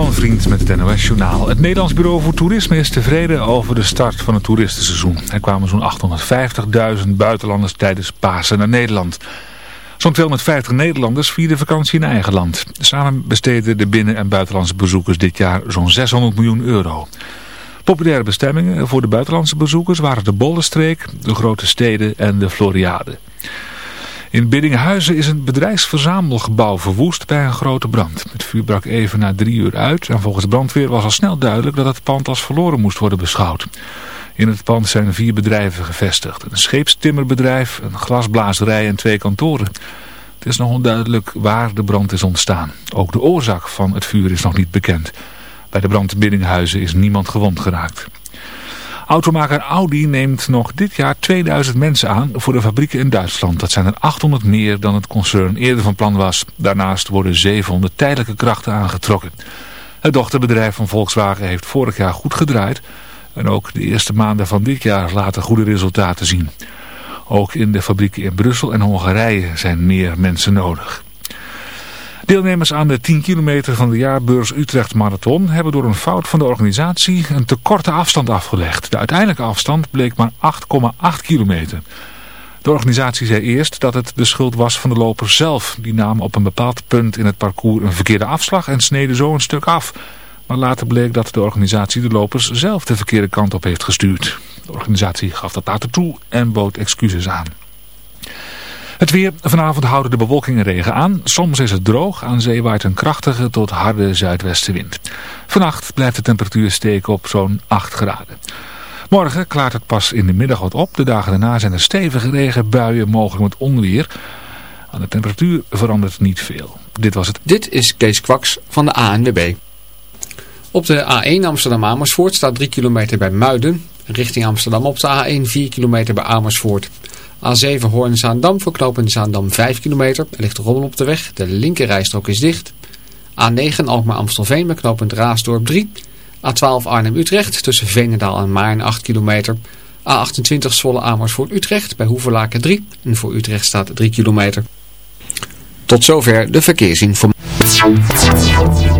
Herman Vriend met het NOS Journaal. Het Nederlands Bureau voor Toerisme is tevreden over de start van het toeristenseizoen. Er kwamen zo'n 850.000 buitenlanders tijdens Pasen naar Nederland. Zo'n 250 Nederlanders vierden vakantie in eigen land. Samen besteden de binnen- en buitenlandse bezoekers dit jaar zo'n 600 miljoen euro. Populaire bestemmingen voor de buitenlandse bezoekers waren de Bollenstreek, de grote steden en de Floriade. In Biddinghuizen is een bedrijfsverzamelgebouw verwoest bij een grote brand. Het vuur brak even na drie uur uit en volgens brandweer was al snel duidelijk dat het pand als verloren moest worden beschouwd. In het pand zijn vier bedrijven gevestigd. Een scheepstimmerbedrijf, een glasblazerij en twee kantoren. Het is nog onduidelijk waar de brand is ontstaan. Ook de oorzaak van het vuur is nog niet bekend. Bij de brand in Biddinghuizen is niemand gewond geraakt. Automaker Audi neemt nog dit jaar 2000 mensen aan voor de fabrieken in Duitsland. Dat zijn er 800 meer dan het concern eerder van plan was. Daarnaast worden 700 tijdelijke krachten aangetrokken. Het dochterbedrijf van Volkswagen heeft vorig jaar goed gedraaid. En ook de eerste maanden van dit jaar laten goede resultaten zien. Ook in de fabrieken in Brussel en Hongarije zijn meer mensen nodig. Deelnemers aan de 10 kilometer van de jaarbeurs Utrecht Marathon hebben door een fout van de organisatie een te korte afstand afgelegd. De uiteindelijke afstand bleek maar 8,8 kilometer. De organisatie zei eerst dat het de schuld was van de loper zelf. Die nam op een bepaald punt in het parcours een verkeerde afslag en sneden zo een stuk af. Maar later bleek dat de organisatie de lopers zelf de verkeerde kant op heeft gestuurd. De organisatie gaf dat later toe en bood excuses aan. Het weer. Vanavond houden de bewolking regen aan. Soms is het droog. Aan zee waait een krachtige tot harde zuidwestenwind. Vannacht blijft de temperatuur steken op zo'n 8 graden. Morgen klaart het pas in de middag wat op. De dagen daarna zijn er stevige regenbuien, mogelijk met onweer. Aan de temperatuur verandert niet veel. Dit was het. Dit is Kees Kwaks van de ANWB. Op de A1 Amsterdam-Amersfoort staat 3 kilometer bij Muiden. Richting Amsterdam op de A1 4 kilometer bij Amersfoort. A7 Hoorn-Zaandam voor knooppunt Zaandam 5 kilometer. Er ligt rommel op de weg. De linkerrijstrook is dicht. A9 Alkmaar-Amstelveen bij Raasdorp 3. A12 Arnhem-Utrecht tussen Veenendaal en Maarn 8 kilometer. A28 Zwolle Amersfoort Utrecht bij Hoeverlaken 3. En voor Utrecht staat 3 kilometer. Tot zover de verkeersinformatie.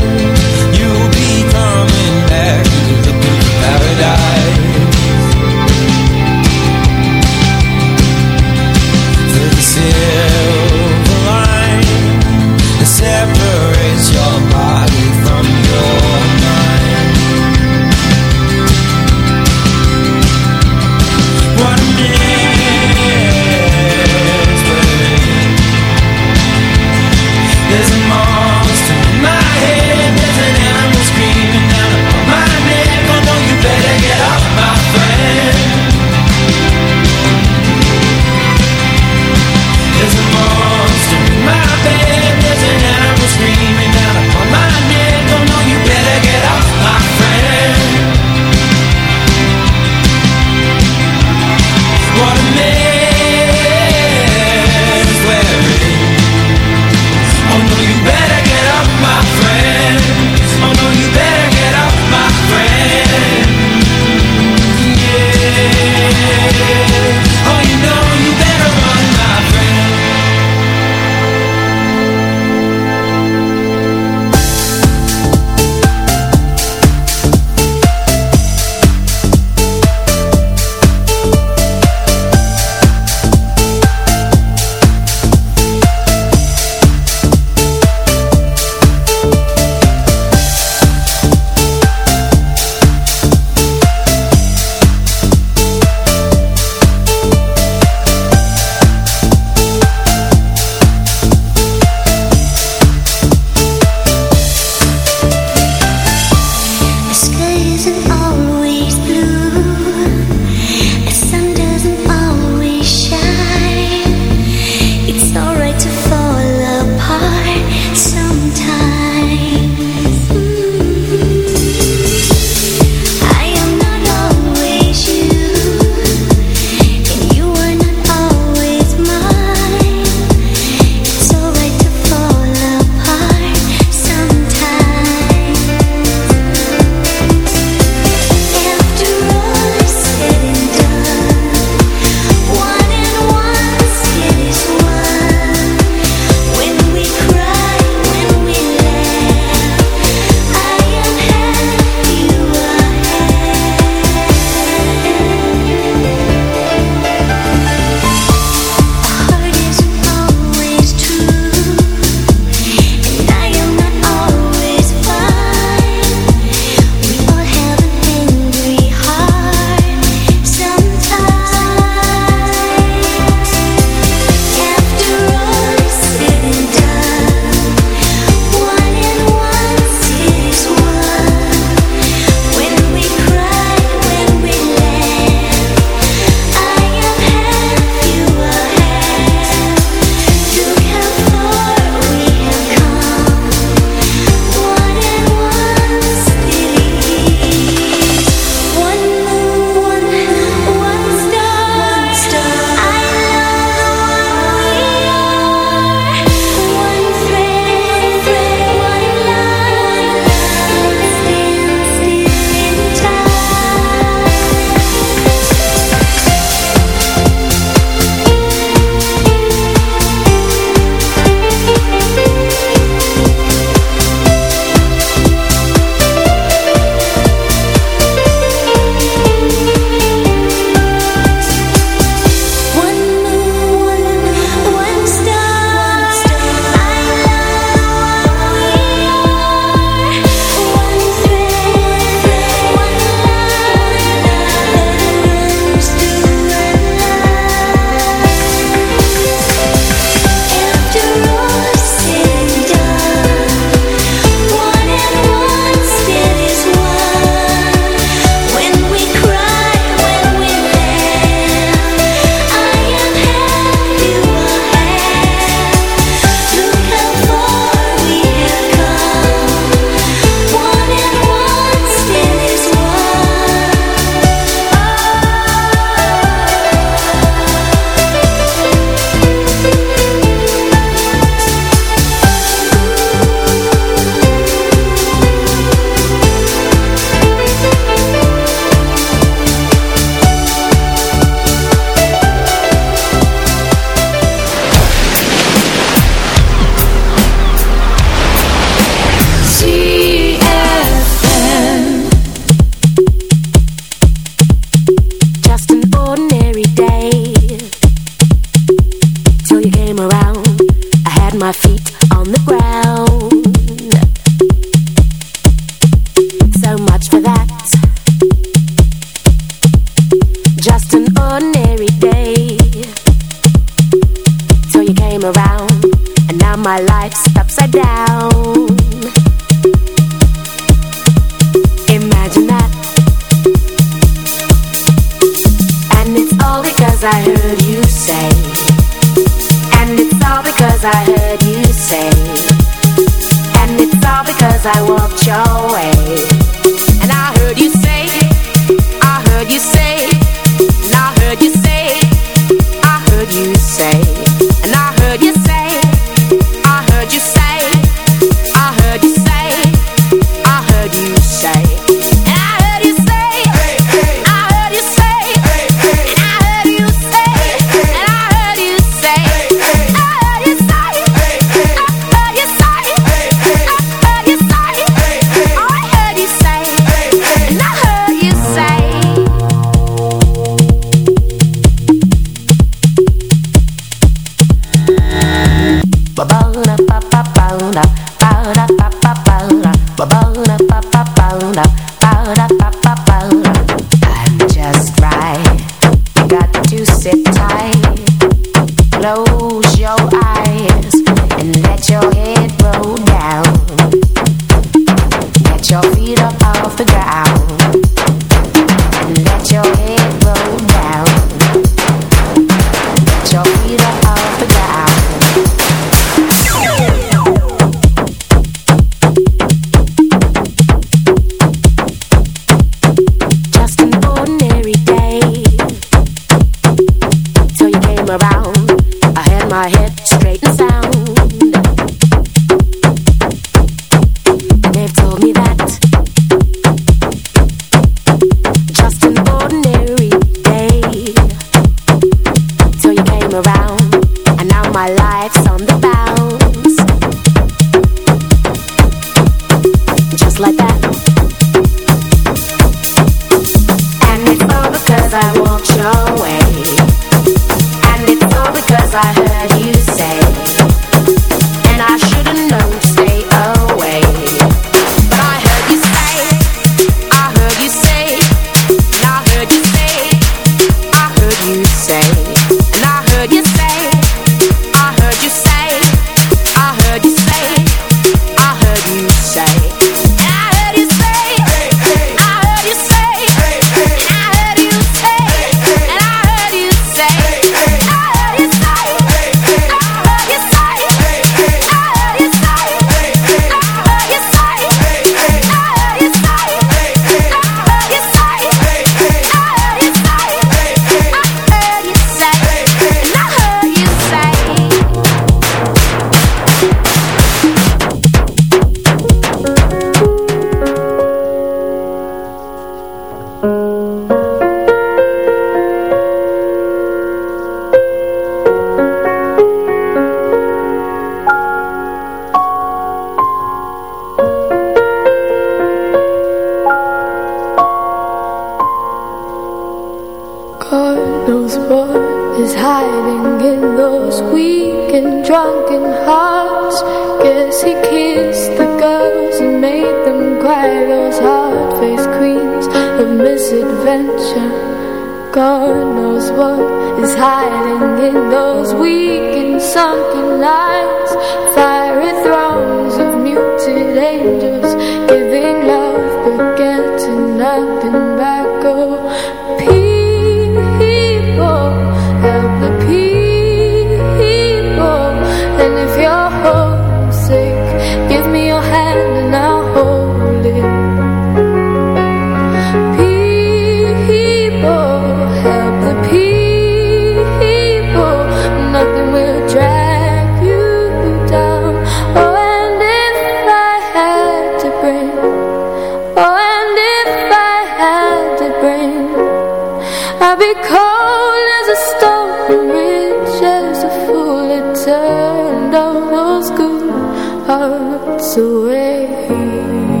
away.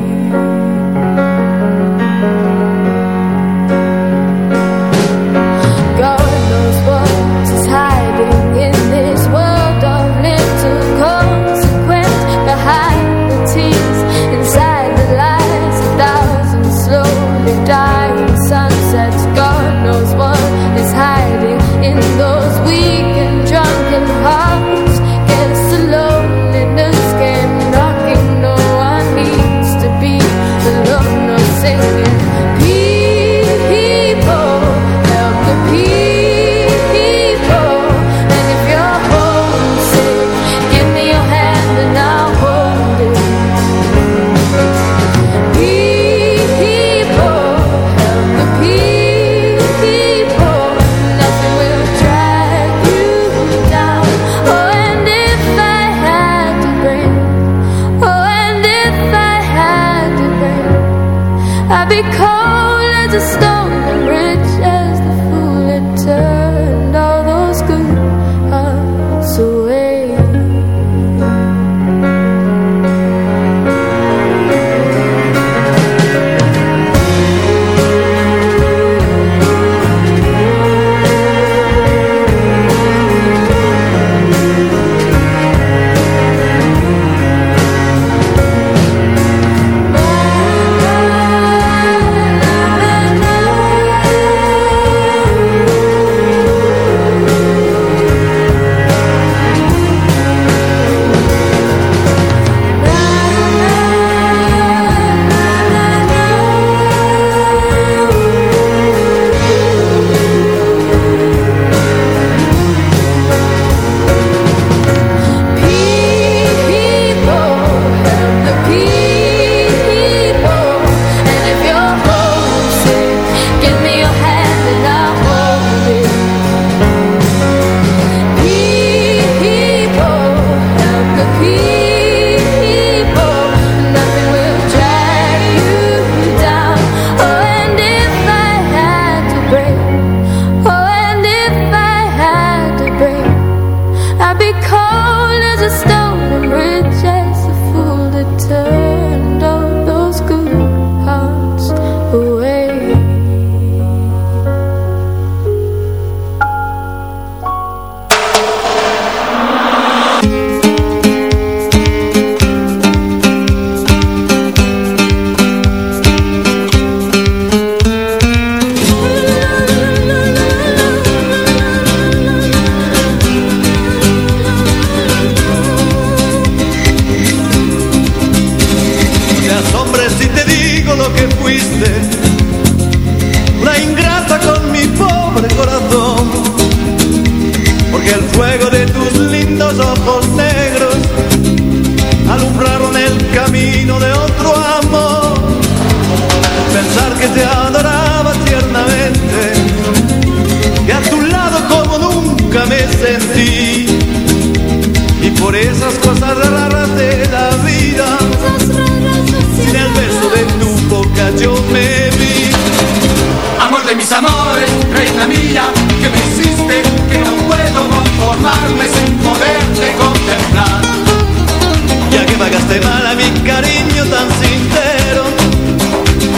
Pagaste mal a mi cariño tan sincero,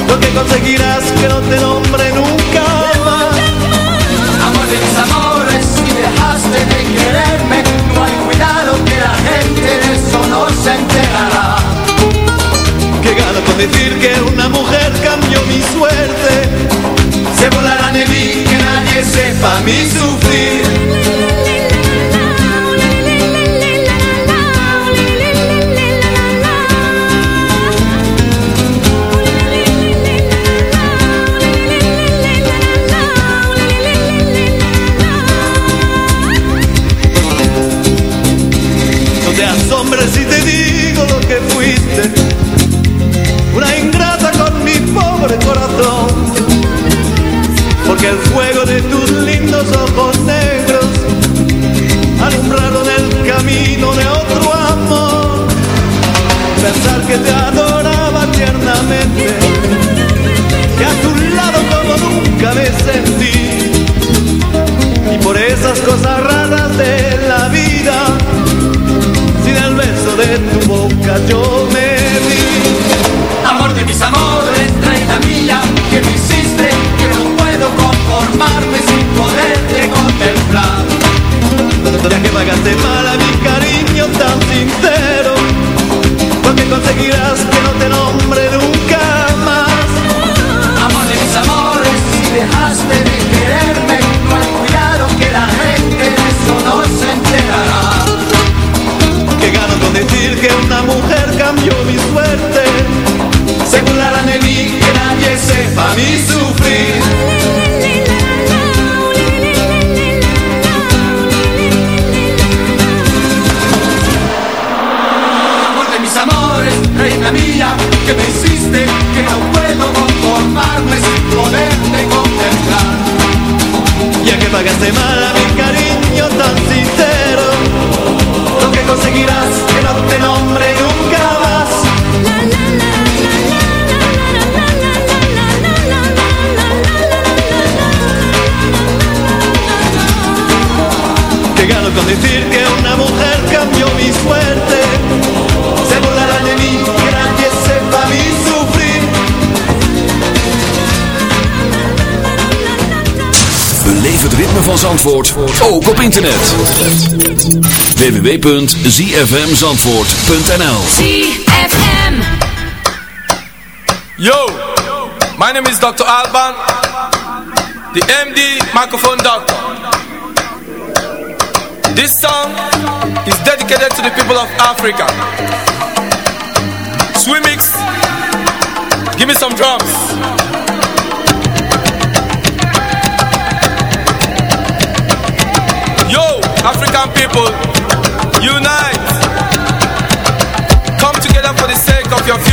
lo que conseguirás que no te nombre nunca más. Amor de mis amores, si dejaste de quererme, no hay cuidado que la gente de eso no se enterará. Que gano con decir que una mujer cambió mi suerte. Se volarán de mí, que nadie sepa mi sufrir. Y por esas cosas raras de la vida, sin el beso de tu boca yo me vi. Amor de mis amores, reina mía, que me hiciste, que no puedo conformarme sin poderte contemplar. Ya que pagaste mal a mi cariño tan sincero, internet. www.zfmzandvoort.nl ZFM. Yo, my name is Dr. Alban, the MD microphone doctor. This song is dedicated to the people of Africa. Swimix, give me some drums. African people, unite. Come together for the sake of your future.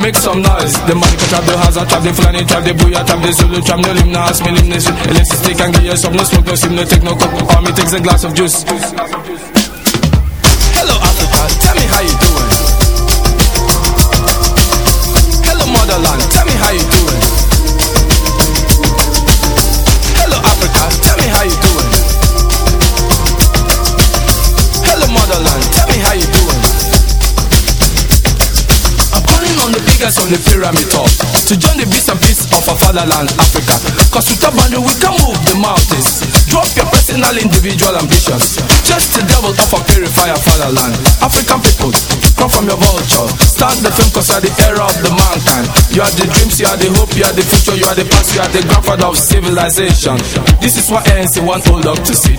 Make some noise. The money can trap the Hazard, trap the Fulani, trap the Booyah, trap the Zulu, trap no limb, no ask me limb. Electricity can give you some, no smoke, no sim, no take no cup. Army takes a glass of juice. The pyramid top. To join the beast and peace of our fatherland, Africa. Cause with a boundary we can move the mountains. Drop your personal individual ambitions. Just the devil of a purifier fatherland. African people, come from your vulture. Start the film cause you are the era of the mankind. You are the dreams, you are the hope, you are the future You are the past, you are the grandfather of civilization. This is what ANC want old dog to see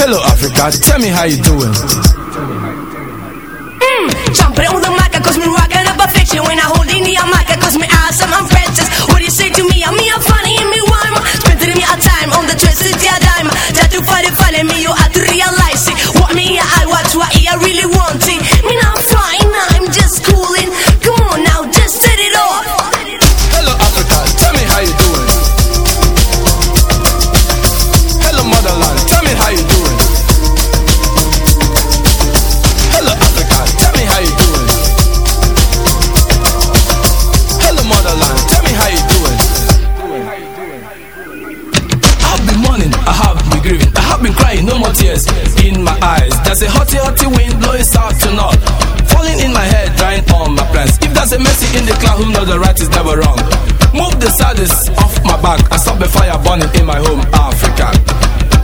Hello Africa, tell me how you doing. Mmm, jumping on the mic, cause me rocking up a fiction When I hold in the mic, cause me awesome, I'm precious What you say to me? I'm me, I'm funny, and me rhyme Spending me a time on the twisted yeah dime. Try to find it, find me, you have to realize it. What me, I watch, what I really want a mercy in the cloud, who knows the right is never wrong. Move the saddest off my back and stop the fire burning in my home, Africa.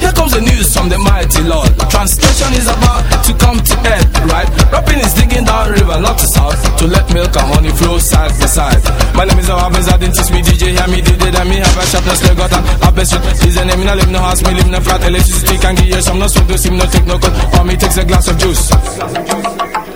Here comes the news from the mighty Lord. Translation is about to come to end, right? Rapping is digging down river, not to south, to let milk and honey flow side by side. My name is Awabes, I didn't teach me DJ, hear me DJ, then me have a sharpness, they got an abyss Is a name, no live no house, me live no flat, electricity can give you some, no smoke, no steam, no take no cold, or me takes a glass of juice.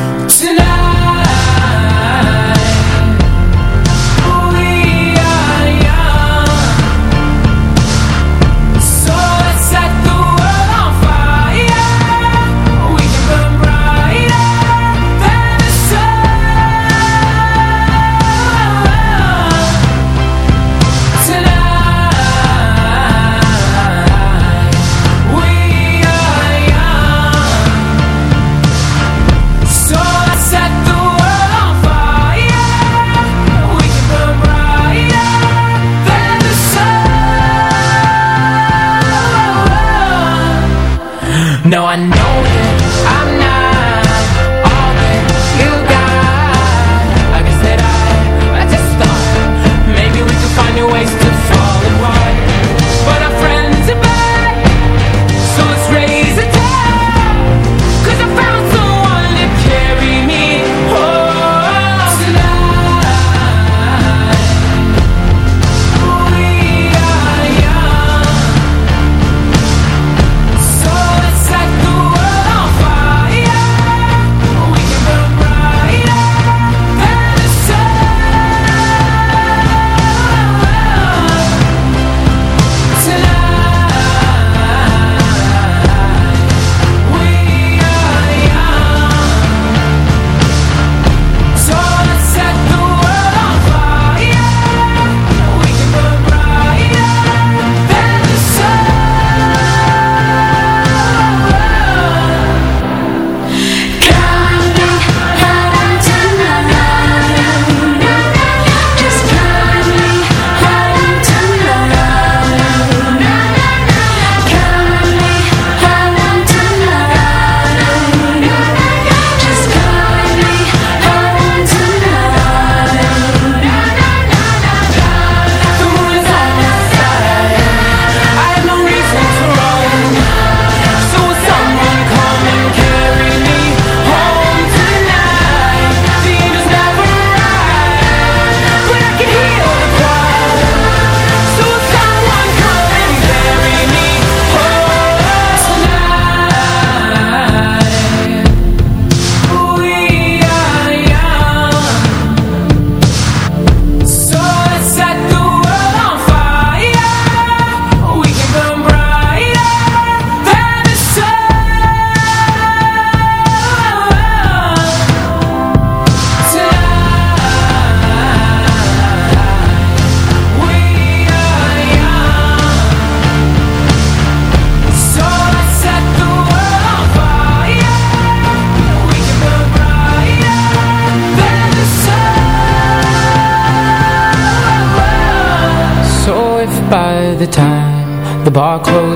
No, I know